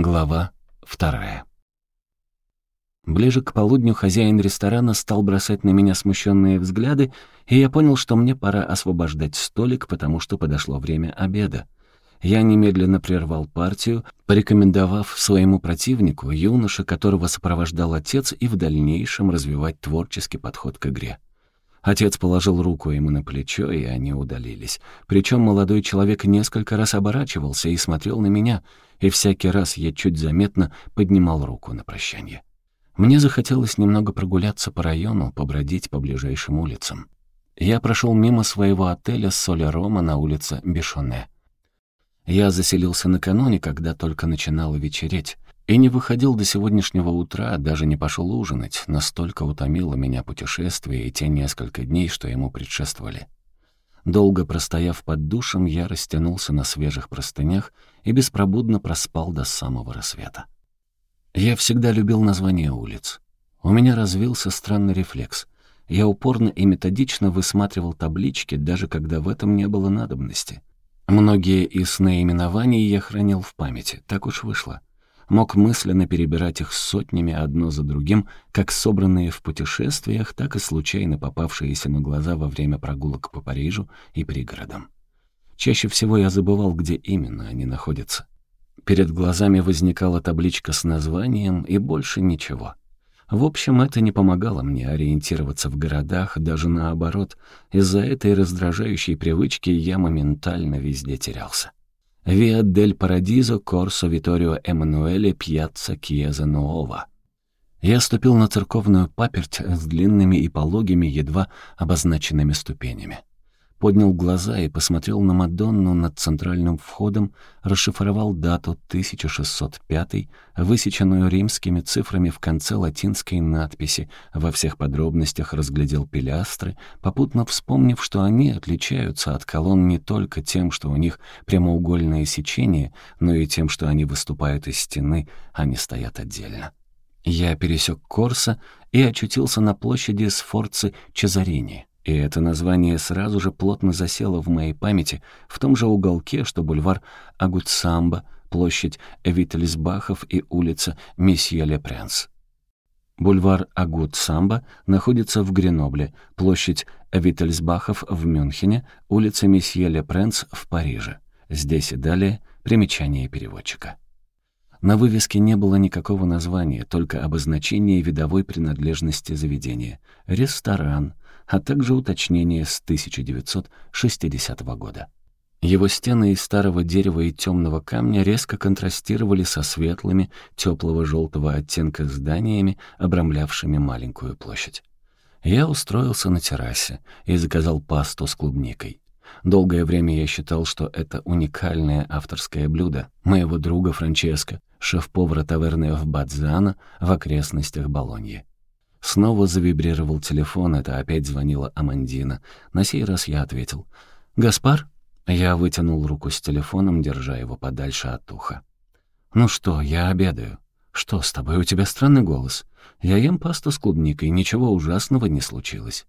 Глава вторая. Ближе к полудню хозяин ресторана стал бросать на меня смущенные взгляды, и я понял, что мне пора освобождать столик, потому что подошло время обеда. Я немедленно прервал партию, порекомендовав своему противнику, юноше, которого сопровождал отец, и в дальнейшем развивать творческий подход к игре. Отец положил руку ему на плечо, и они удалились. Причем молодой человек несколько раз оборачивался и смотрел на меня, и всякий раз я чуть заметно поднимал руку на прощание. Мне захотелось немного прогуляться по району, побродить по ближайшим улицам. Я прошел мимо своего отеля Соля Рома на улице Бешоне. Я заселился накануне, когда только начинало вечереть. И не выходил до сегодняшнего утра, даже не пошел ужинать, настолько утомило меня путешествие и те несколько дней, что ему предшествовали. Долго простояв под душем, я растянулся на свежих простынях и беспробудно проспал до самого рассвета. Я всегда любил названия улиц. У меня развился странный рефлекс. Я упорно и методично высматривал таблички, даже когда в этом не было надобности. Многие из наименований я хранил в памяти, так уж вышло мог мысленно перебирать их сотнями одно за другим, как собранные в путешествиях, так и случайно попавшиеся на глаза во время прогулок по Парижу и пригородам. Чаще всего я забывал, где именно они находятся. Перед глазами возникала табличка с названием и больше ничего. В общем, это не помогало мне ориентироваться в городах, даже наоборот. Из-за этой раздражающей привычки я моментально везде терялся. Виа дель Парадизо, Корсо Виторио Эммануэле, Пьяцца Кьеза Нуова. Я ступил на церковную паперть с длинными и пологими, едва обозначенными ступенями поднял глаза и посмотрел на Мадонну над центральным входом, расшифровал дату 1605, высеченную римскими цифрами в конце латинской надписи, во всех подробностях разглядел пилястры, попутно вспомнив, что они отличаются от колонн не только тем, что у них прямоугольное сечение, но и тем, что они выступают из стены, а не стоят отдельно. Я пересек Корса и очутился на площади Сфорцы Чезарини. И это название сразу же плотно засело в моей памяти, в том же уголке, что бульвар Агутсамба, площадь Виттельсбахов и улица Месье Ле Пренс. Бульвар Агут-Самба находится в Гренобле, площадь Виттельсбахов в Мюнхене, улица Месье Ле Пренс в Париже. Здесь и далее примечание переводчика. На вывеске не было никакого названия, только обозначение видовой принадлежности заведения. Ресторан, а также уточнение с 1960 года. Его стены из старого дерева и темного камня резко контрастировали со светлыми, теплого желтого оттенка зданиями, обрамлявшими маленькую площадь. Я устроился на террасе и заказал пасту с клубникой. Долгое время я считал, что это уникальное авторское блюдо моего друга Франческо, шеф-повара таверны в Бадзана в окрестностях Болоньи. Снова завибрировал телефон, это опять звонила Амандина. На сей раз я ответил. «Гаспар?» Я вытянул руку с телефоном, держа его подальше от уха. «Ну что, я обедаю. Что с тобой? У тебя странный голос. Я ем пасту с клубникой, ничего ужасного не случилось».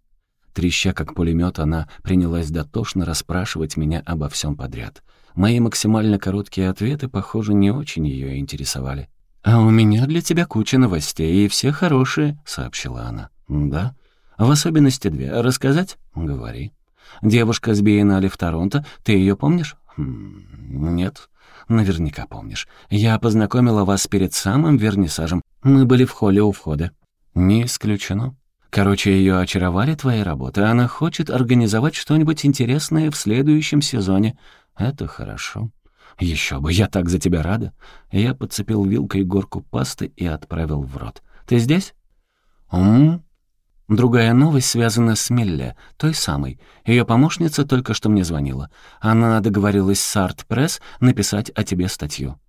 Треща как пулемет, она принялась дотошно расспрашивать меня обо всем подряд. Мои максимально короткие ответы, похоже, не очень ее интересовали. «А у меня для тебя куча новостей, и все хорошие», — сообщила она. «Да? В особенности две. Рассказать? Говори. Девушка с биеннале в Торонто, ты ее помнишь?» хм, «Нет». «Наверняка помнишь. Я познакомила вас перед самым вернисажем. Мы были в холле у входа». «Не исключено». Короче, ее очаровали твои работы. Она хочет организовать что-нибудь интересное в следующем сезоне. Это хорошо. Еще бы, я так за тебя рада. Я подцепил вилкой горку пасты и отправил в рот. Ты здесь? Другая новость связана с Милле, той самой. Ее помощница только что мне звонила. Она договорилась с Арт Пресс написать о тебе статью.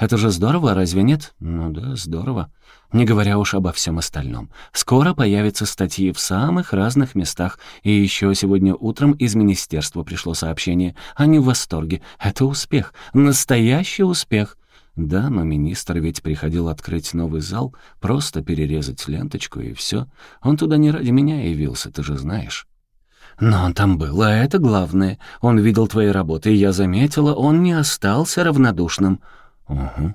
Это же здорово, разве нет? Ну да, здорово. Не говоря уж обо всем остальном. Скоро появятся статьи в самых разных местах. И еще сегодня утром из министерства пришло сообщение. Они в восторге. Это успех. Настоящий успех. Да, но министр ведь приходил открыть новый зал, просто перерезать ленточку и все. Он туда не ради меня явился, ты же знаешь. Но он там был, а это главное. Он видел твои работы, и я заметила, он не остался равнодушным. «Угу».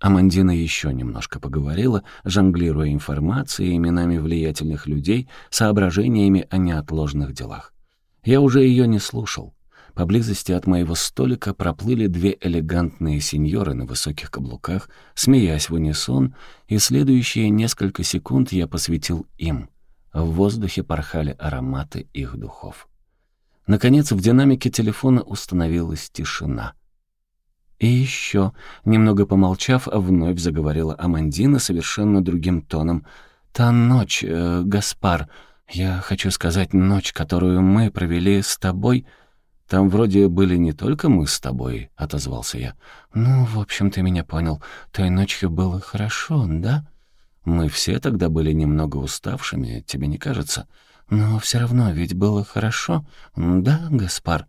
Амандина еще немножко поговорила, жонглируя информацией, именами влиятельных людей, соображениями о неотложных делах. Я уже ее не слушал. Поблизости от моего столика проплыли две элегантные сеньоры на высоких каблуках, смеясь в унисон, и следующие несколько секунд я посвятил им. В воздухе порхали ароматы их духов. Наконец, в динамике телефона установилась тишина — «И еще», — немного помолчав, вновь заговорила Амандина совершенно другим тоном. «Та ночь, э, Гаспар, я хочу сказать, ночь, которую мы провели с тобой...» «Там вроде были не только мы с тобой», — отозвался я. «Ну, в общем, ты меня понял. Той ночью было хорошо, да?» «Мы все тогда были немного уставшими, тебе не кажется?» «Но все равно ведь было хорошо, да, Гаспар?»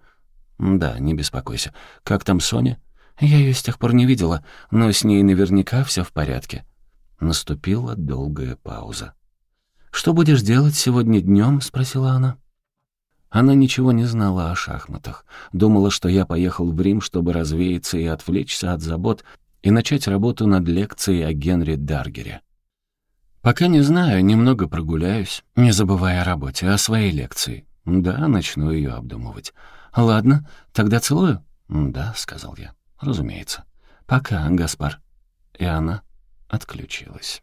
«Да, не беспокойся. Как там Соня?» Я ее с тех пор не видела, но с ней наверняка все в порядке». Наступила долгая пауза. «Что будешь делать сегодня днем? спросила она. Она ничего не знала о шахматах. Думала, что я поехал в Рим, чтобы развеяться и отвлечься от забот и начать работу над лекцией о Генри Даргере. «Пока не знаю, немного прогуляюсь, не забывая о работе, о своей лекции. Да, начну ее обдумывать. Ладно, тогда целую?» «Да», — сказал я. «Разумеется. Пока, Гаспар». И она отключилась.